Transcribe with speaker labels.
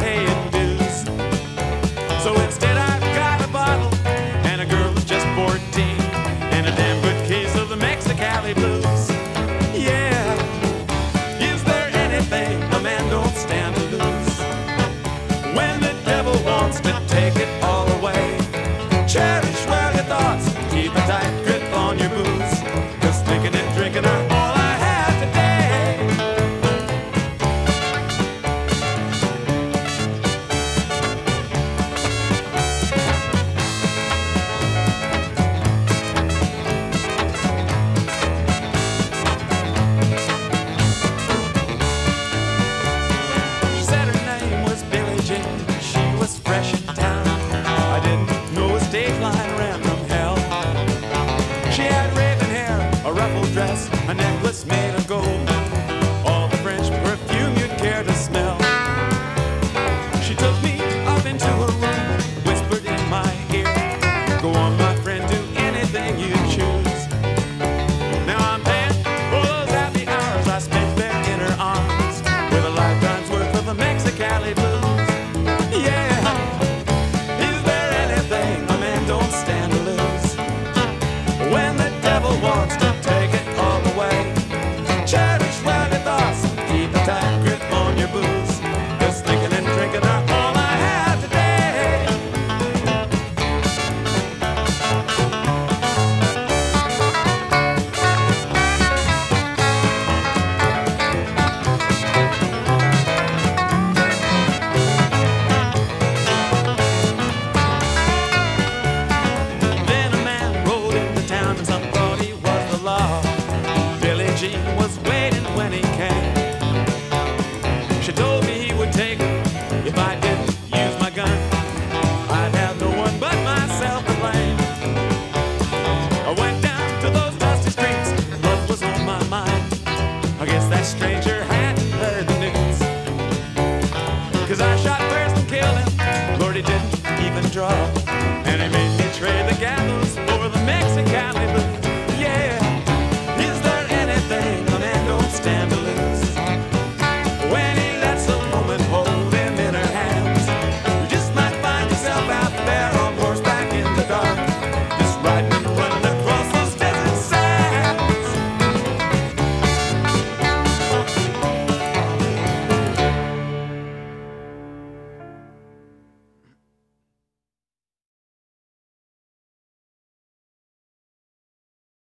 Speaker 1: paying dues. So instead, I've got a bottle and a girl who's just 14 and a damn good case of the Mexicali blues. Yeah, is there anything a man don't stand to lose? When the devil wants to take it all away, cherish well your thoughts, keep tight. a ruffled dress, a necklace made of gold, all the French perfume you'd care to smell. She took me to those dusty streets. Was on my mind. I guess that stranger hadn't heard the. Cause I shot first and killed him. Didn't even draw.